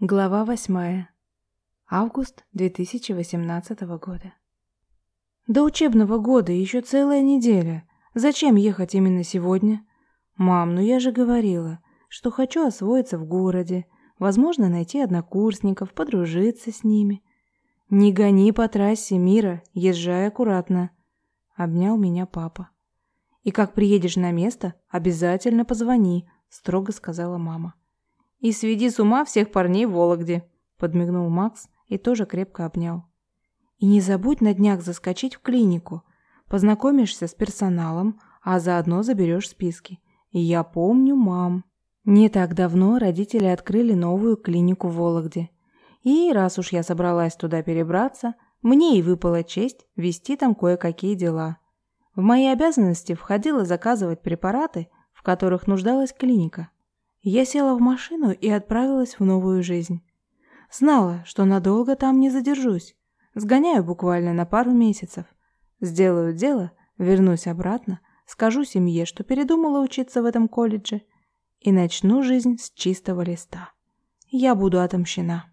Глава восьмая. Август 2018 года. До учебного года еще целая неделя. Зачем ехать именно сегодня? Мам, ну я же говорила, что хочу освоиться в городе, возможно, найти однокурсников, подружиться с ними. Не гони по трассе, Мира, езжай аккуратно. Обнял меня папа. И как приедешь на место, обязательно позвони, строго сказала мама. «И сведи с ума всех парней в Вологде», — подмигнул Макс и тоже крепко обнял. «И не забудь на днях заскочить в клинику. Познакомишься с персоналом, а заодно заберешь списки. Я помню мам». Не так давно родители открыли новую клинику в Вологде. И раз уж я собралась туда перебраться, мне и выпала честь вести там кое-какие дела. В мои обязанности входило заказывать препараты, в которых нуждалась клиника. Я села в машину и отправилась в новую жизнь. Знала, что надолго там не задержусь. Сгоняю буквально на пару месяцев. Сделаю дело, вернусь обратно, скажу семье, что передумала учиться в этом колледже, и начну жизнь с чистого листа. Я буду отомщена.